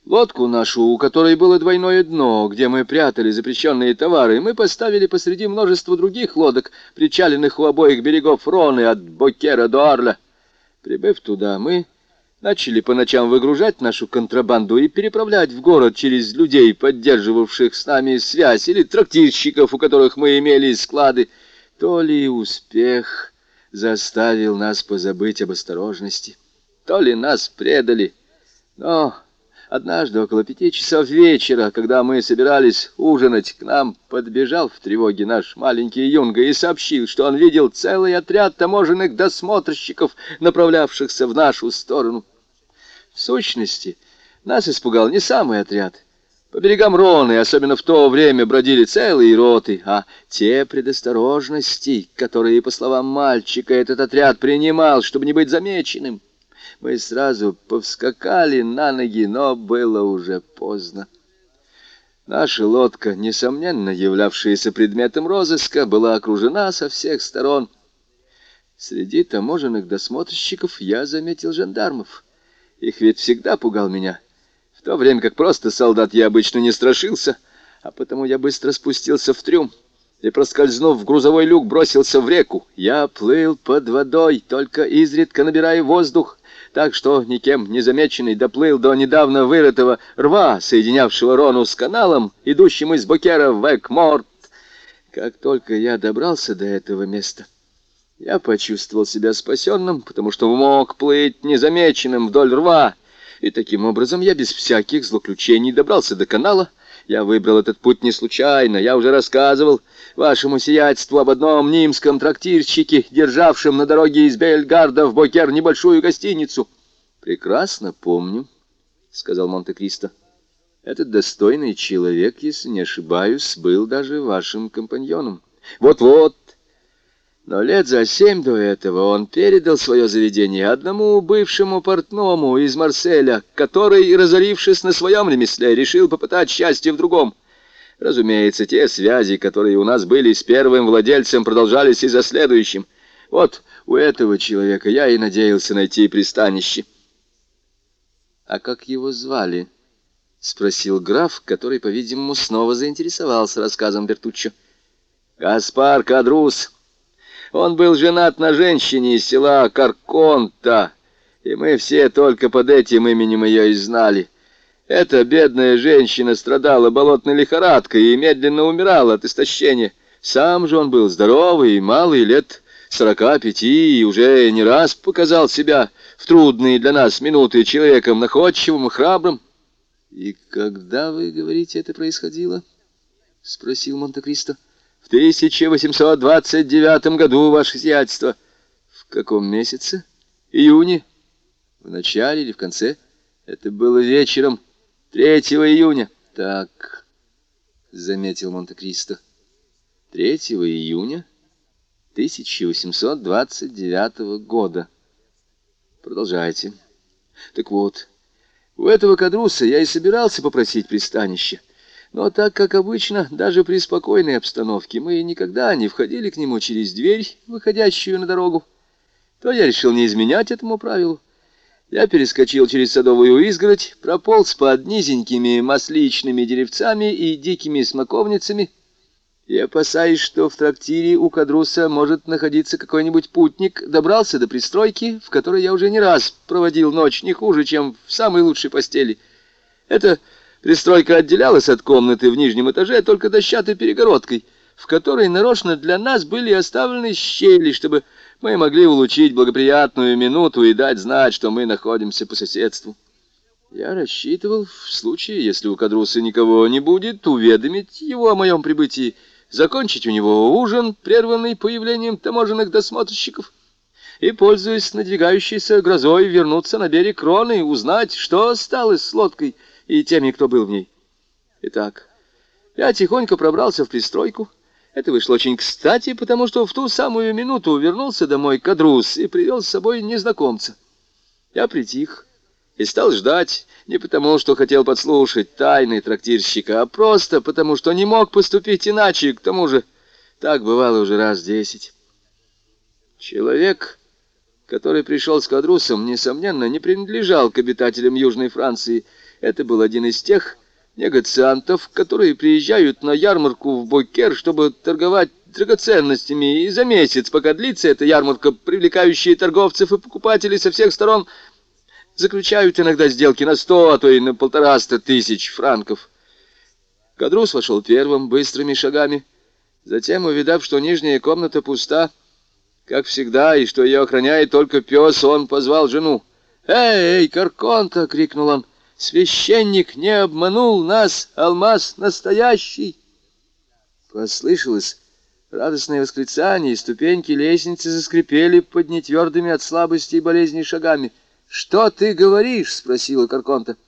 Лодку нашу, у которой было двойное дно, где мы прятали запрещенные товары, мы поставили посреди множества других лодок, причаленных у обоих берегов Роны от Бокера до Арля. Прибыв туда, мы начали по ночам выгружать нашу контрабанду и переправлять в город через людей, поддерживавших с нами связь, или трактирщиков, у которых мы имели склады. То ли успех заставил нас позабыть об осторожности. То ли нас предали, но однажды около пяти часов вечера, когда мы собирались ужинать, к нам подбежал в тревоге наш маленький юнга и сообщил, что он видел целый отряд таможенных досмотрщиков, направлявшихся в нашу сторону. В сущности, нас испугал не самый отряд — по берегам Роны, особенно в то время, бродили целые роты, а те предосторожности, которые, по словам мальчика, этот отряд принимал, чтобы не быть замеченным, мы сразу повскакали на ноги, но было уже поздно. Наша лодка, несомненно являвшаяся предметом розыска, была окружена со всех сторон. Среди таможенных досмотрщиков я заметил жандармов. Их ведь всегда пугал меня — в то время как просто солдат я обычно не страшился, а потому я быстро спустился в трюм и, проскользнув в грузовой люк, бросился в реку. Я плыл под водой, только изредка набирая воздух, так что, никем не замеченный, доплыл до недавно вырытого рва, соединявшего Рону с каналом, идущим из Бокера в Экморт. Как только я добрался до этого места, Я почувствовал себя спасенным, потому что мог плыть незамеченным вдоль рва, и таким образом я без всяких злоключений добрался до канала. Я выбрал этот путь не случайно, я уже рассказывал вашему сиятельству об одном нимском трактирщике, державшем на дороге из Бельгарда в Бокер небольшую гостиницу. «Прекрасно помню», — сказал Монте-Кристо. «Этот достойный человек, если не ошибаюсь, был даже вашим компаньоном». «Вот-вот, но лет за семь до этого он передал свое заведение одному бывшему портному из Марселя, который, разорившись на своем ремесле, решил попытать счастье в другом. Разумеется, те связи, которые у нас были с первым владельцем, продолжались и за следующим. Вот у этого человека я и надеялся найти пристанище. — А как его звали? — спросил граф, который, по-видимому, снова заинтересовался рассказом Бертуччо. — Гаспар Кадрус. Он был женат на женщине из села Карконта, и мы все только под этим именем ее и знали. Эта бедная женщина страдала болотной лихорадкой и медленно умирала от истощения. Сам же он был здоровый и малый, лет сорока пяти, и уже не раз показал себя в трудные для нас минуты человеком находчивым и храбрым. — И когда, вы говорите, это происходило? — спросил Монте-Кристо. — 1829 году, ваше сиятельство. В каком месяце? Июне? В начале или в конце? Это было вечером 3 июня. Так, заметил Монте-Кристо. 3 июня 1829 года. Продолжайте. Так вот, у этого кадруса я и собирался попросить пристанище. Но так как обычно, даже при спокойной обстановке, мы никогда не входили к нему через дверь, выходящую на дорогу, то я решил не изменять этому правилу. Я перескочил через садовую изгородь, прополз под низенькими масличными деревцами и дикими смоковницами, и, опасаясь, что в трактире у кадруса может находиться какой-нибудь путник, добрался до пристройки, в которой я уже не раз проводил ночь не хуже, чем в самой лучшей постели. Это Пристройка отделялась от комнаты в нижнем этаже только дощатой перегородкой, в которой нарочно для нас были оставлены щели, чтобы мы могли улучшить благоприятную минуту и дать знать, что мы находимся по соседству. Я рассчитывал, в случае, если у Кадруса никого не будет, уведомить его о моем прибытии, закончить у него ужин, прерванный появлением таможенных досмотрщиков, и, пользуясь надвигающейся грозой, вернуться на берег Роны и узнать, что стало с лодкой — и теми, кто был в ней. Итак, я тихонько пробрался в пристройку. Это вышло очень кстати, потому что в ту самую минуту вернулся домой Кадрус и привел с собой незнакомца. Я притих и стал ждать не потому, что хотел подслушать тайны трактирщика, а просто потому, что не мог поступить иначе, к тому же так бывало уже раз десять. Человек который пришел с Кадрусом, несомненно, не принадлежал к обитателям Южной Франции. Это был один из тех негациантов, которые приезжают на ярмарку в Бокер, чтобы торговать драгоценностями, и за месяц, пока длится эта ярмарка, привлекающие торговцев и покупателей со всех сторон, заключают иногда сделки на сто, а то и на полтораста тысяч франков. Кадрус вошел первым, быстрыми шагами. Затем, увидав, что нижняя комната пуста, как всегда, и что ее охраняет только пес, он позвал жену. «Эй, Карконта!» — крикнул он. «Священник не обманул нас! Алмаз настоящий!» Послышалось радостное восклицание, и ступеньки лестницы заскрипели под нетвердыми от слабости и болезни шагами. «Что ты говоришь?» — спросила Карконта.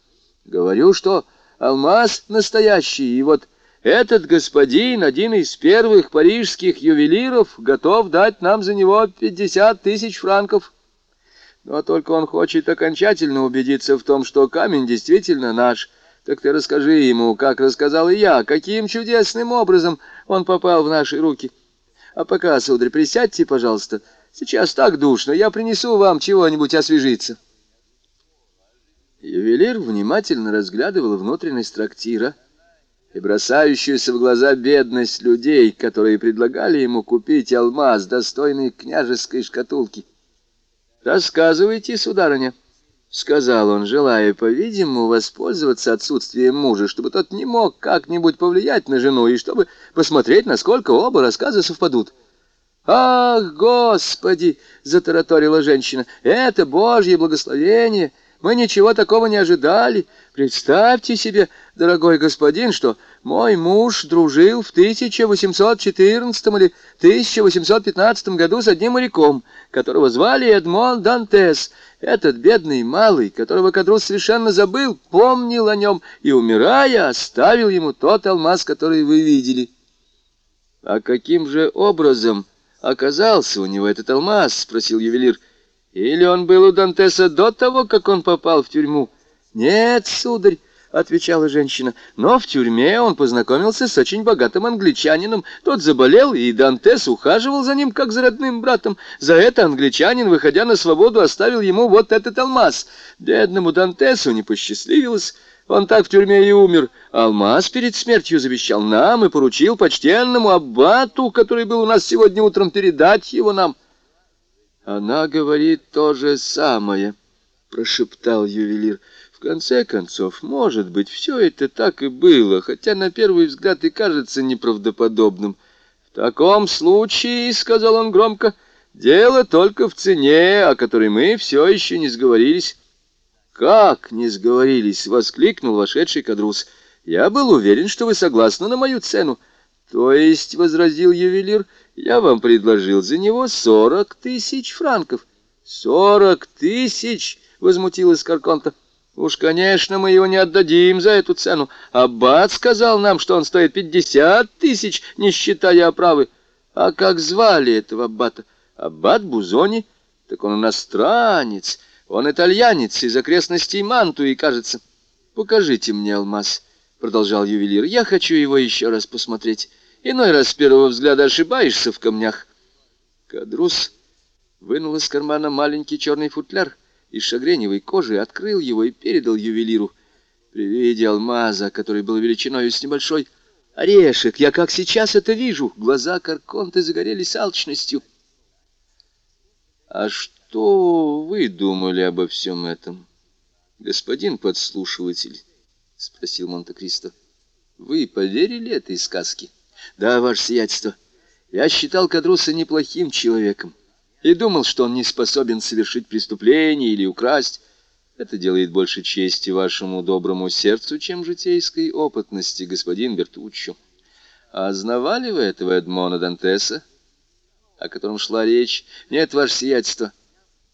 «Говорю, что алмаз настоящий, и вот этот господин, один из первых парижских ювелиров, готов дать нам за него пятьдесят тысяч франков. Но только он хочет окончательно убедиться в том, что камень действительно наш. Так ты расскажи ему, как рассказал и я, каким чудесным образом он попал в наши руки. А пока, сударь, присядьте, пожалуйста. Сейчас так душно, я принесу вам чего-нибудь освежиться. Ювелир внимательно разглядывал внутренность трактира, и бросающуюся в глаза бедность людей, которые предлагали ему купить алмаз, достойный княжеской шкатулки. «Рассказывайте, сударыня», — сказал он, желая, по-видимому, воспользоваться отсутствием мужа, чтобы тот не мог как-нибудь повлиять на жену и чтобы посмотреть, насколько оба рассказы совпадут. «Ах, Господи!» — затараторила женщина. «Это Божье благословение! Мы ничего такого не ожидали. Представьте себе, дорогой господин, что мой муж дружил в 1814 или 1815 году с одним моряком, которого звали Эдмон Дантес. Этот бедный малый, которого Кадрус совершенно забыл, помнил о нем и, умирая, оставил ему тот алмаз, который вы видели». «А каким же образом...» оказался у него этот алмаз?» — спросил ювелир. «Или он был у Дантеса до того, как он попал в тюрьму?» «Нет, сударь», — отвечала женщина, — «но в тюрьме он познакомился с очень богатым англичанином. Тот заболел, и Дантес ухаживал за ним, как за родным братом. За это англичанин, выходя на свободу, оставил ему вот этот алмаз. Бедному Дантесу не посчастливилось». Он так в тюрьме и умер. Алмаз перед смертью завещал нам и поручил почтенному аббату, который был у нас сегодня утром, передать его нам. Она говорит то же самое, прошептал ювелир. В конце концов, может быть, все это так и было, хотя на первый взгляд и кажется неправдоподобным. В таком случае, сказал он громко, дело только в цене, о которой мы все еще не сговорились. «Как не сговорились!» — воскликнул вошедший кадрус. «Я был уверен, что вы согласны на мою цену». «То есть, — возразил ювелир, — я вам предложил за него сорок тысяч франков». «Сорок тысяч!» — возмутилась Карконта. «Уж, конечно, мы его не отдадим за эту цену. Аббат сказал нам, что он стоит пятьдесят тысяч, не считая оправы. А как звали этого аббата? Аббат Бузони? Так он иностранец». Он итальянец из окрестностей Мантуи, кажется. Покажите мне алмаз, продолжал ювелир. Я хочу его еще раз посмотреть. Иной раз с первого взгляда ошибаешься в камнях. Кадрус вынул из кармана маленький черный футляр из шагреневой кожи, открыл его и передал ювелиру. При виде алмаза, который был величиной с небольшой орешек, я как сейчас это вижу. Глаза Карконты загорелись алчностью. А что? Вы думали обо всем этом, господин подслушиватель? — спросил Монте-Кристо. — Вы поверили этой сказке? — Да, ваше сиятельство. Я считал Кадруса неплохим человеком и думал, что он не способен совершить преступление или украсть. Это делает больше чести вашему доброму сердцу, чем житейской опытности, господин Бертуччо. А знавали вы этого Эдмона Дантеса, о котором шла речь? Нет, ваше сиятельство. —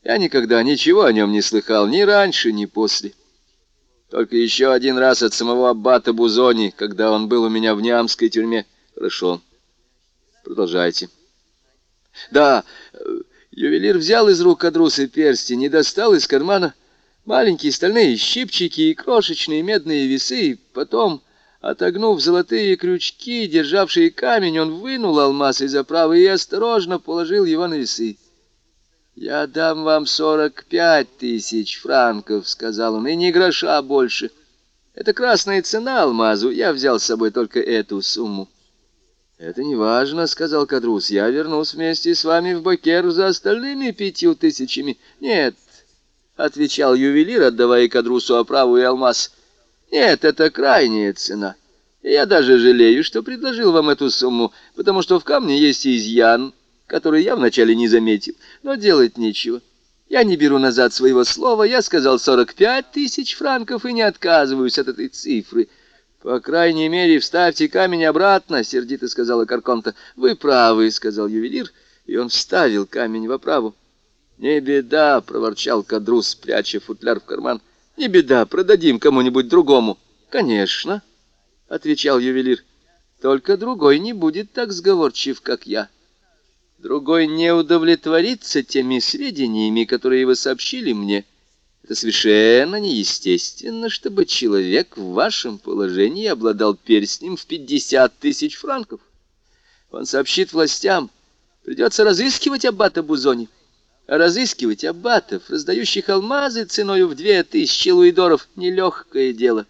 я никогда ничего о нем не слыхал, ни раньше, ни после. Только еще один раз от самого аббата Бузони, когда он был у меня в Нямской тюрьме. Хорошо. Продолжайте. Да, э, ювелир взял из рук Кадрусы перстень и достал из кармана маленькие стальные щипчики и крошечные медные весы. Потом, отогнув золотые крючки, державшие камень, он вынул алмаз из оправы и осторожно положил его на весы. «Я дам вам сорок пять тысяч франков», — сказал он, — «и ни гроша больше. Это красная цена алмазу, я взял с собой только эту сумму». «Это не важно», — сказал Кадрус, — «я вернусь вместе с вами в Бакер за остальными пятью тысячами». «Нет», — отвечал ювелир, отдавая Кадрусу оправу и алмаз, — «нет, это крайняя цена». Я даже жалею, что предложил вам эту сумму, потому что в камне есть изъян, который я вначале не заметил, но делать нечего. Я не беру назад своего слова, я сказал 45 тысяч франков и не отказываюсь от этой цифры. По крайней мере, вставьте камень обратно, сердито сказала Карконта. Вы правы, сказал ювелир, и он вставил камень в оправу. Не беда, проворчал Кадрус, пряча футляр в карман. Не беда, продадим кому-нибудь другому. Конечно, отвечал ювелир. Только другой не будет так сговорчив, как я другой не удовлетворится теми сведениями, которые вы сообщили мне. Это совершенно неестественно, чтобы человек в вашем положении обладал перстнем в пятьдесят тысяч франков. Он сообщит властям, придется разыскивать аббата Бузони. А разыскивать аббатов, раздающих алмазы ценою в две тысячи луидоров, нелегкое дело.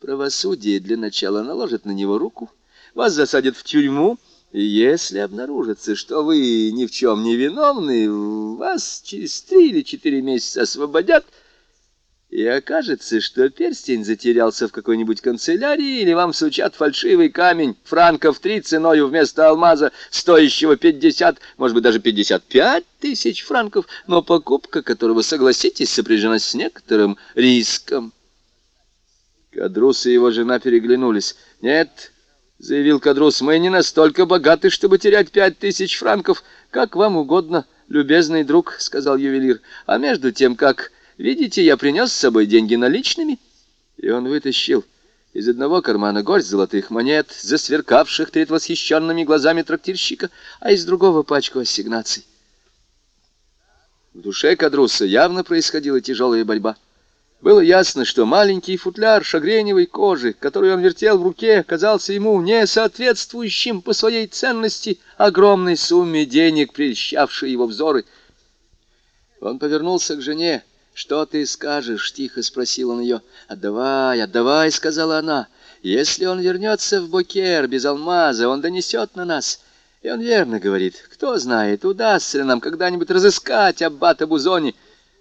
Правосудие для начала наложит на него руку, вас засадят в тюрьму, и если обнаружится, что вы ни в чем не виновны, вас через три или четыре месяца освободят, и окажется, что перстень затерялся в какой-нибудь канцелярии, или вам сучат фальшивый камень, франков три ценою вместо алмаза, стоящего пятьдесят, может быть, даже пятьдесят пять тысяч франков, но покупка которого, согласитесь, сопряжена с некоторым риском. Кадрус и его жена переглянулись. «Нет», — заявил Кадрус, — «мы не настолько богаты, чтобы терять пять тысяч франков. Как вам угодно, любезный друг», — сказал ювелир. «А между тем, как...» Видите, я принес с собой деньги наличными. И он вытащил из одного кармана горсть золотых монет, засверкавших перед восхищенными глазами трактирщика, а из другого пачку ассигнаций. В душе Кадруса явно происходила тяжелая борьба. Было ясно, что маленький футляр шагреневой кожи, который он вертел в руке, казался ему не соответствующим по своей ценности огромной сумме денег, прельщавшей его взоры. Он повернулся к жене, «Что ты скажешь?» — тихо спросил он ее. «Отдавай, отдавай», — сказала она. «Если он вернется в Бокер без алмаза, он донесет на нас». И он верно говорит. «Кто знает, удастся ли нам когда-нибудь разыскать аббата Бузони?»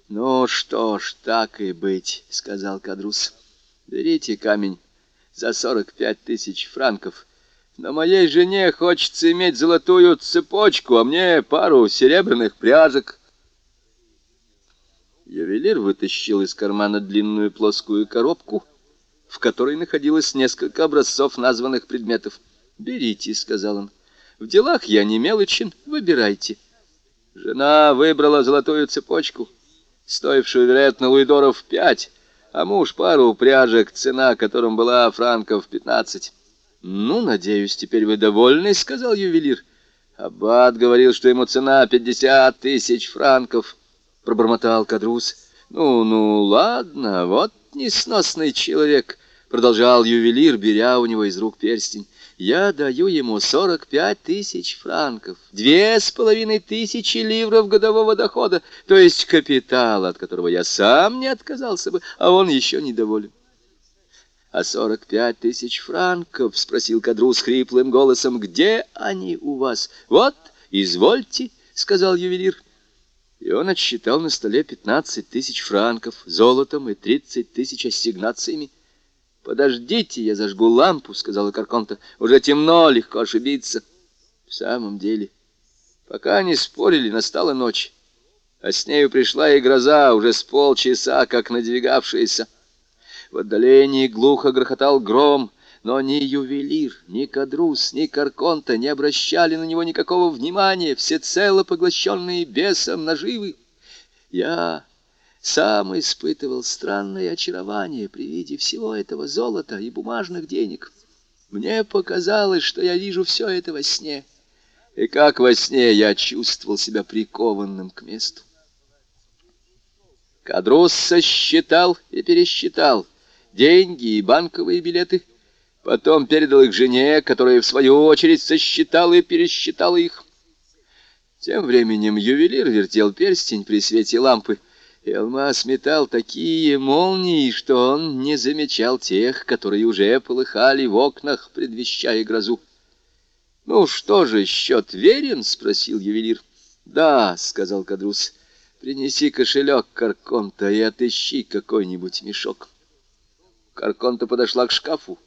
«Ну что ж, так и быть», — сказал Кадрус. «Берите камень за сорок пять тысяч франков. Но моей жене хочется иметь золотую цепочку, а мне пару серебряных пряжек». Ювелир вытащил из кармана длинную плоскую коробку, в которой находилось несколько образцов названных предметов. «Берите», — сказал он. «В делах я не мелочен, выбирайте». Жена выбрала золотую цепочку, стоившую, вероятно, луидоров пять, а муж пару пряжек, цена которым была франков пятнадцать. «Ну, надеюсь, теперь вы довольны», — сказал ювелир. Аббат говорил, что ему цена пятьдесят тысяч франков. — пробормотал Кадрус. «Ну, ну, ладно, вот несносный человек», — продолжал ювелир, беря у него из рук перстень. «Я даю ему сорок пять тысяч франков, две с половиной тысячи ливров годового дохода, то есть капитал, от которого я сам не отказался бы, а он еще недоволен». «А сорок пять тысяч франков?» — спросил Кадрус хриплым голосом. «Где они у вас?» «Вот, извольте», — сказал ювелир и он отсчитал на столе пятнадцать тысяч франков золотом и тридцать тысяч ассигнациями. «Подождите, я зажгу лампу», — сказала Карконта. «Уже темно, легко ошибиться». В самом деле, пока они спорили, настала ночь, а с нею пришла и гроза, уже с полчаса, как надвигавшаяся. В отдалении глухо грохотал гром, но ни ювелир, ни кадрус, ни карконта не обращали на него никакого внимания, всецело поглощенные бесом наживы. Я сам испытывал странное очарование при виде всего этого золота и бумажных денег. Мне показалось, что я вижу все это во сне, и как во сне я чувствовал себя прикованным к месту. Кадрус сосчитал и пересчитал деньги и банковые билеты — Потом передал их жене, которая, в свою очередь, сосчитала и пересчитала их. Тем временем ювелир вертел перстень при свете лампы, и алмаз метал такие молнии, что он не замечал тех, которые уже полыхали в окнах, предвещая грозу. «Ну что же, счет верен?» — спросил ювелир. «Да», — сказал Кадрус, — «принеси кошелек Карконта и отыщи какой-нибудь мешок». Карконта подошла к шкафу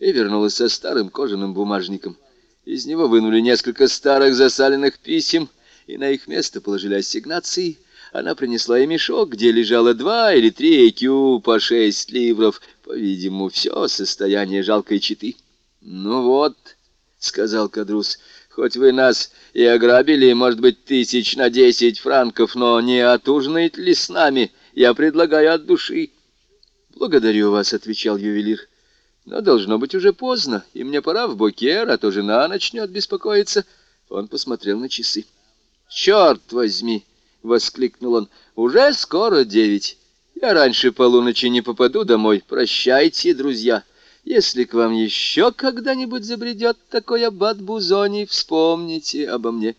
и вернулась со старым кожаным бумажником. Из него вынули несколько старых засаленных писем, и на их место положили ассигнации. Она принесла и мешок, где лежало два или три экю по шесть ливров, по-видимому, все состояние жалкой читы. «Ну вот», — сказал Кадрус, — «хоть вы нас и ограбили, может быть, тысяч на десять франков, но не отужинает ли с нами? Я предлагаю от души». «Благодарю вас», — отвечал ювелир. Но должно быть уже поздно, и мне пора в Бокер, а то жена начнет беспокоиться. Он посмотрел на часы. «Черт возьми!» — воскликнул он. «Уже скоро девять. Я раньше полуночи не попаду домой. Прощайте, друзья. Если к вам еще когда-нибудь забредет такой аббат Бузони, вспомните обо мне».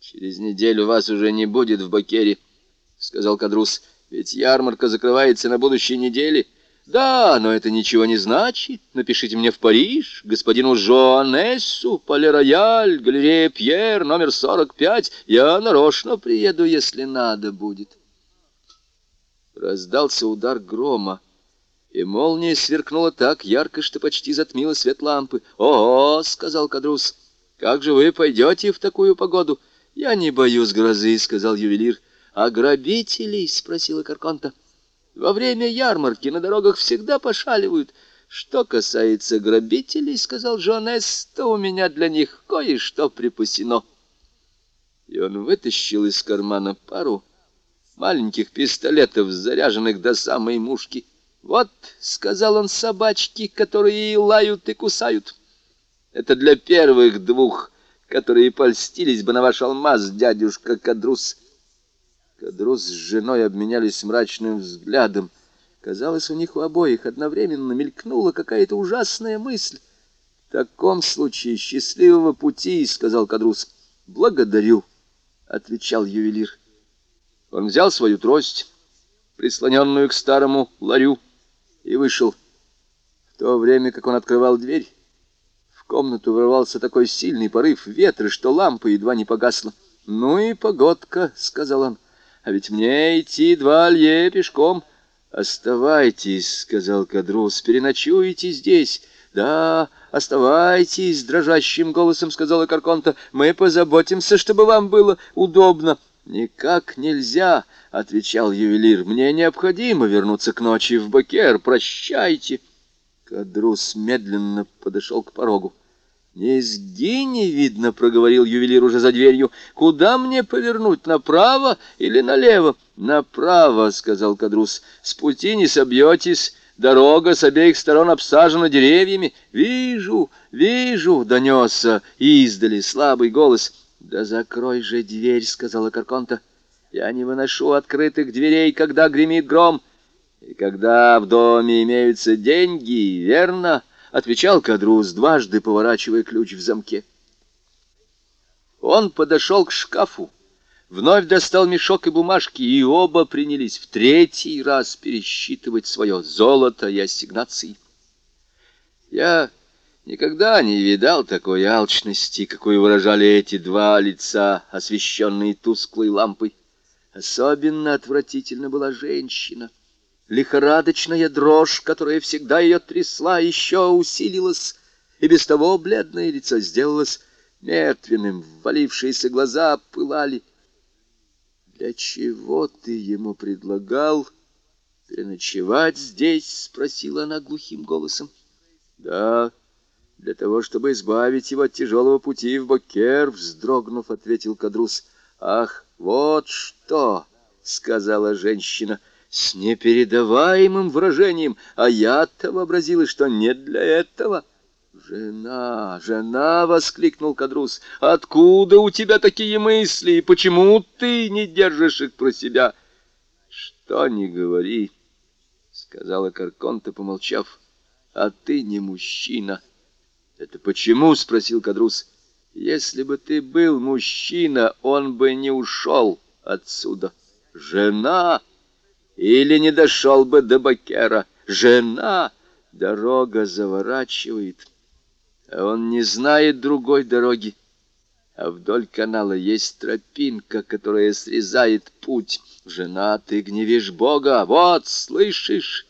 «Через неделю вас уже не будет в Бокере», — сказал Кадрус. «Ведь ярмарка закрывается на будущей неделе». Да, но это ничего не значит. Напишите мне в Париж, господину Жоанессу, Пале-Рояль, галерея Пьер, номер 45. Я нарочно приеду, если надо будет. Раздался удар грома, и молния сверкнула так ярко, что почти затмила свет лампы. «Ого!» — сказал Кадрус. «Как же вы пойдете в такую погоду?» «Я не боюсь грозы», — сказал ювелир. «А грабителей?» — спросила Карконта. «Во время ярмарки на дорогах всегда пошаливают». «Что касается грабителей, — сказал Джонес, — то у меня для них кое-что припасено». И он вытащил из кармана пару маленьких пистолетов, заряженных до самой мушки. «Вот», — сказал он, — «собачки, которые и лают, и кусают. Это для первых двух, которые польстились бы на ваш алмаз, дядюшка Кадрус». Кадрус с женой обменялись мрачным взглядом. Казалось, у них у обоих одновременно мелькнула какая-то ужасная мысль. «В таком случае счастливого пути», — сказал Кадрус. «Благодарю», — отвечал ювелир. Он взял свою трость, прислоненную к старому ларю, и вышел. В то время, как он открывал дверь, в комнату ворвался такой сильный порыв ветра, что лампа едва не погасла. «Ну и погодка», — сказал он, — «а ведь мне идти два лье пешком». «Оставайтесь», — сказал Кадрус, — «переночуете здесь». «Да, оставайтесь», — дрожащим голосом сказала Карконта, — «мы позаботимся, чтобы вам было удобно». «Никак нельзя», — отвечал ювелир. «Мне необходимо вернуться к ночи в Бакер. Прощайте». Кадрус медленно подошел к порогу. «Низги не видно», — проговорил ювелир уже за дверью. «Куда мне повернуть, направо или налево?» «Направо», — сказал Кадрус. «С пути не собьетесь». Дорога с обеих сторон обсажена деревьями. «Вижу, вижу!» — донесся издали слабый голос. «Да закрой же дверь», — сказала Карконта. «Я не выношу открытых дверей, когда гремит гром. И когда в доме имеются деньги, верно?» — отвечал Кадрус, дважды поворачивая ключ в замке. Он подошел к шкафу, вновь достал мешок и бумажки, и оба принялись в третий раз пересчитывать свое золото и ассигнации. Я Никогда не видал такой алчности, какую выражали эти два лица, освещенные тусклой лампой. Особенно отвратительно была женщина. Лихорадочная дрожь, которая всегда ее трясла, еще усилилась, и без того бледное лицо сделалось мертвенным, ввалившиеся глаза пылали. «Для чего ты ему предлагал переночевать здесь?» — спросила она глухим голосом. «Да, для того, чтобы избавить его от тяжелого пути в Бокер, вздрогнув, ответил Кадрус. Ах, вот что, сказала женщина с непередаваемым выражением, а я-то вообразила, что не для этого. «Жена, жена!» — воскликнул Кадрус. «Откуда у тебя такие мысли, и почему ты не держишь их про себя?» «Что не говори», — сказала Карконта, помолчав, — «а ты не мужчина». «Это почему?» — спросил Кадрус. «Если бы ты был мужчина, он бы не ушел отсюда. Жена! Или не дошел бы до Бакера. Жена! Дорога заворачивает, а он не знает другой дороги. А вдоль канала есть тропинка, которая срезает путь. Жена, ты гневишь Бога, вот, слышишь?»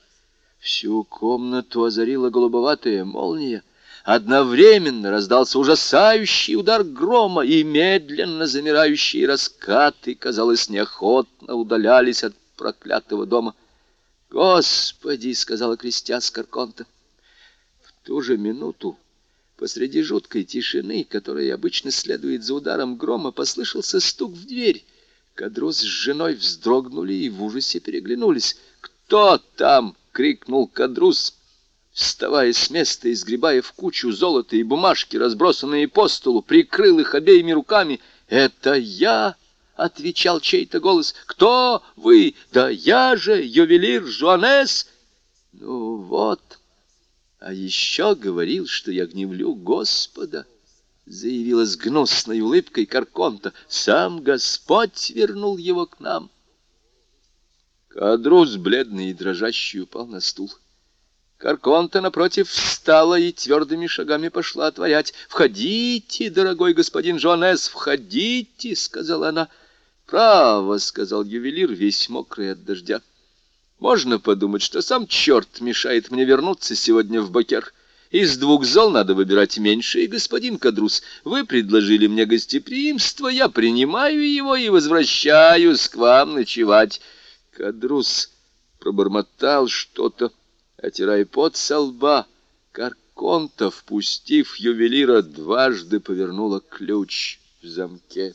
Всю комнату озарила голубоватая молния. Одновременно раздался ужасающий удар грома, и медленно замирающие раскаты, казалось, неохотно удалялись от проклятого дома. «Господи!» — сказала крестя Скарконта. В ту же минуту посреди жуткой тишины, которая обычно следует за ударом грома, послышался стук в дверь. Кадрус с женой вздрогнули и в ужасе переглянулись. «Кто там?» — крикнул Кадрус вставая с места и сгребая в кучу золота и бумажки, разбросанные по столу, прикрыл их обеими руками. «Это я!» — отвечал чей-то голос. «Кто вы? Да я же, ювелир Жуанес!» «Ну вот, а еще говорил, что я гневлю Господа!» Заявила с гнусной улыбкой Карконта. «Сам Господь вернул его к нам!» Кадрус, бледный и дрожащий, упал на стул. Карконта, напротив, встала и твердыми шагами пошла отворять. «Входите, дорогой господин Жонес, входите!» — сказала она. «Право!» — сказал ювелир, весь мокрый от дождя. Можно подумать, что сам черт мешает мне вернуться сегодня в Бакер. Из двух зол надо выбирать меньшее, господин Кадрус. Вы предложили мне гостеприимство, я принимаю его и возвращаюсь к вам ночевать. Кадрус пробормотал что-то, отирая пот со лба. Карконта, впустив ювелира, дважды повернула ключ в замке.